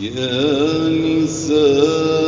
يا نساء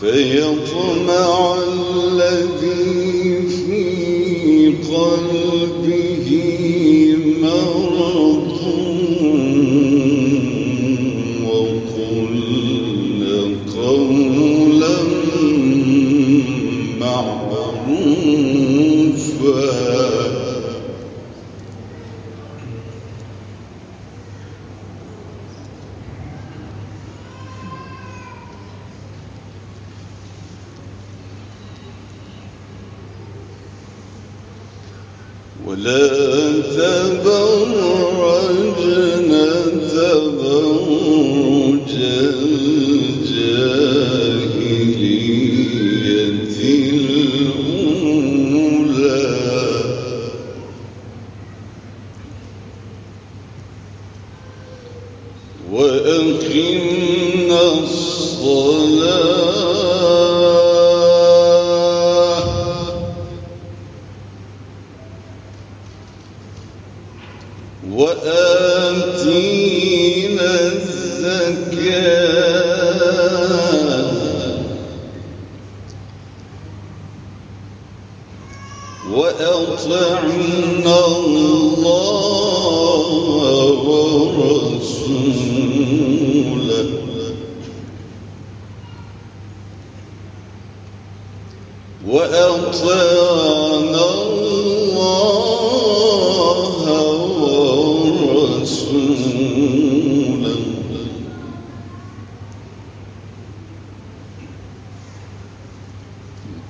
فيطمع الذي في قلبه ولا تبرجن تبرج. وأطعنا الله ورسوله. وأطعنا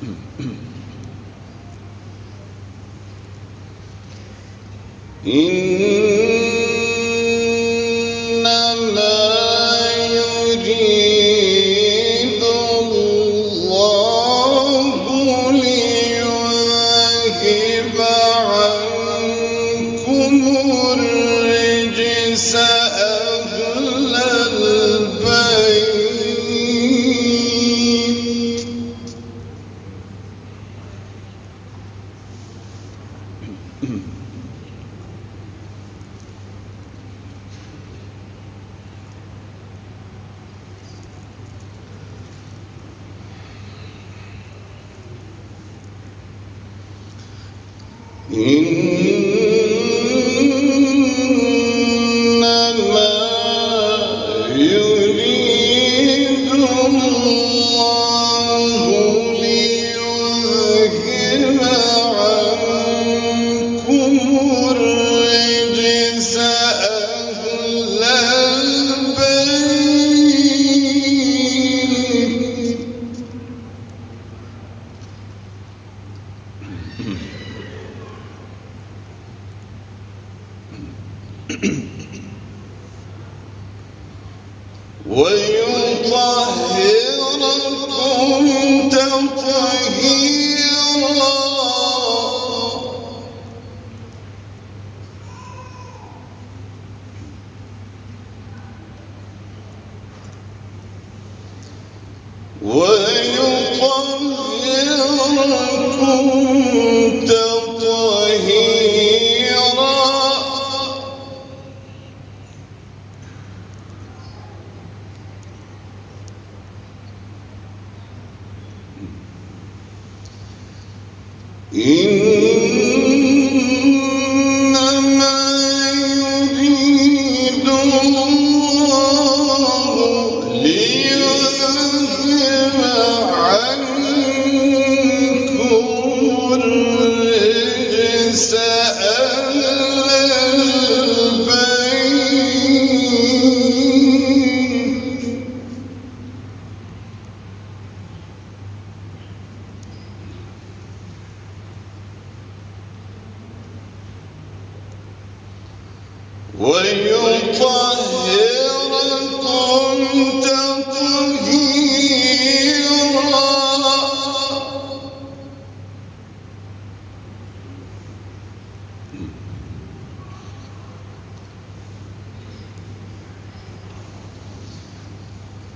إنما mm ويطهركم.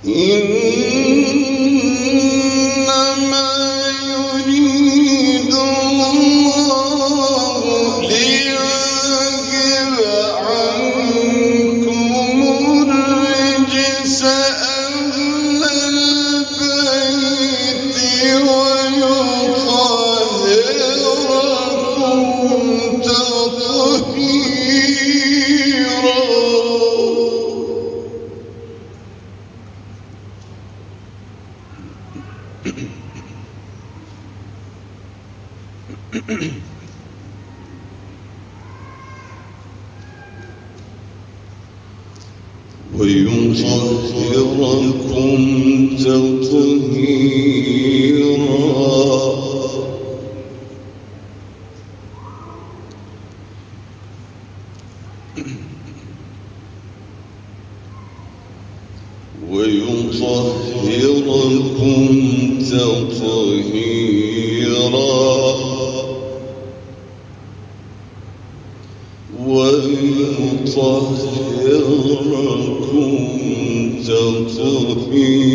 إنما ويطهركم تطهيرا ويطهركم تطهيرا ويطهركم تطهيرا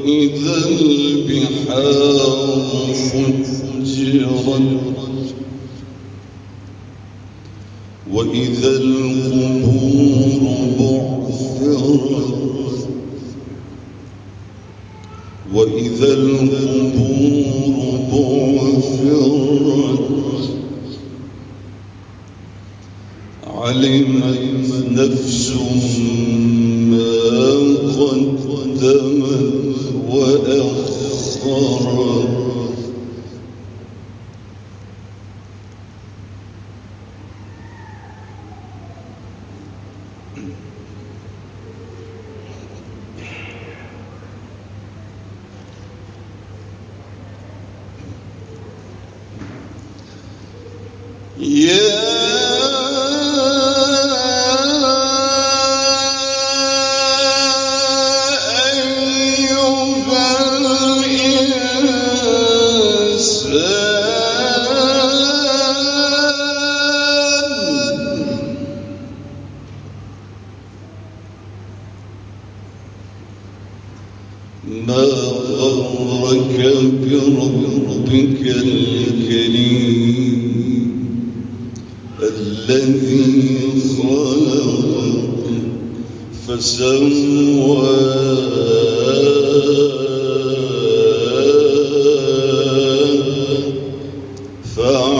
وإذا البحار فجرت وإذا القبور بعثرت. وإذا القبور بعثرت. علمت نفس Sir.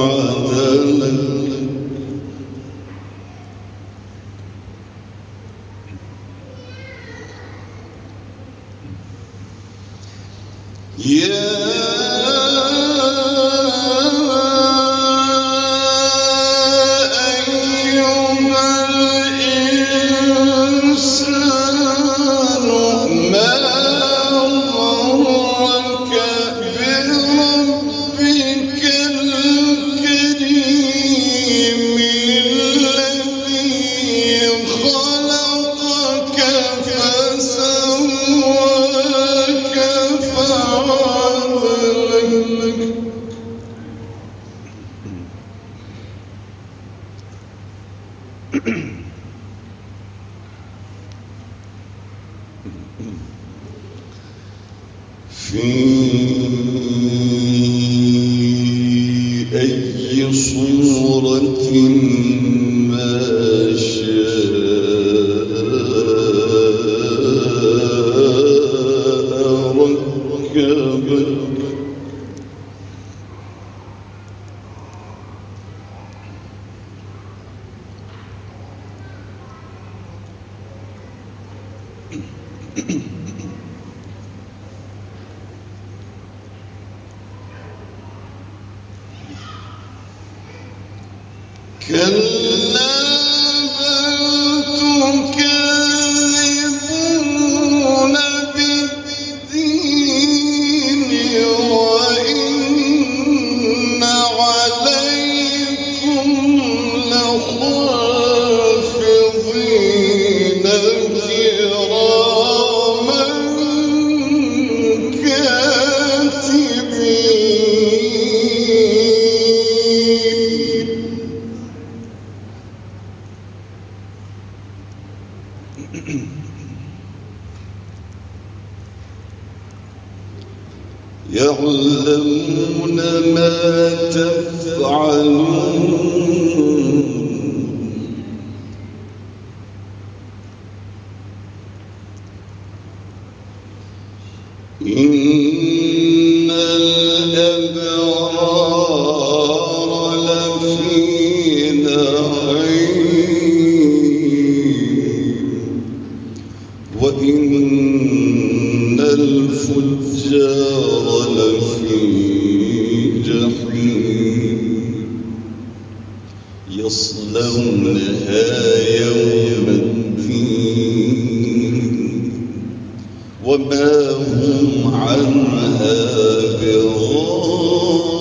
وعدنا Lord. غدا وما هم عنها بغار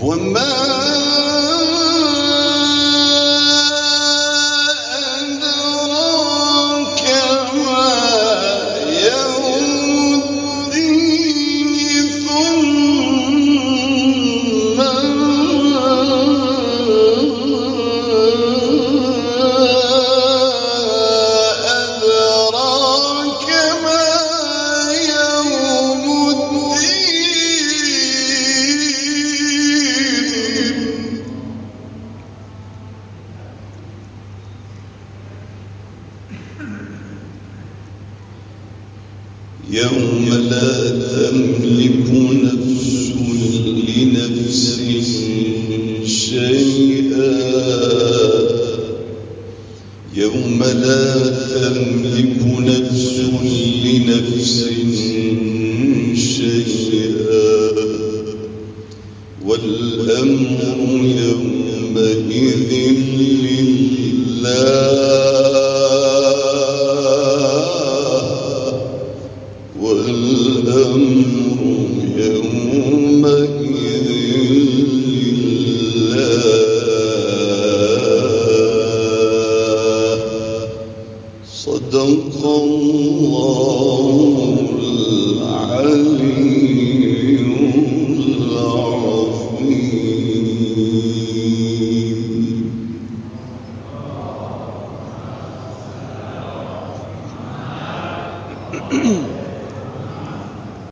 وما يوم لا تملك نفس لنفس شيئا. يوم لا تملك نفس لنفس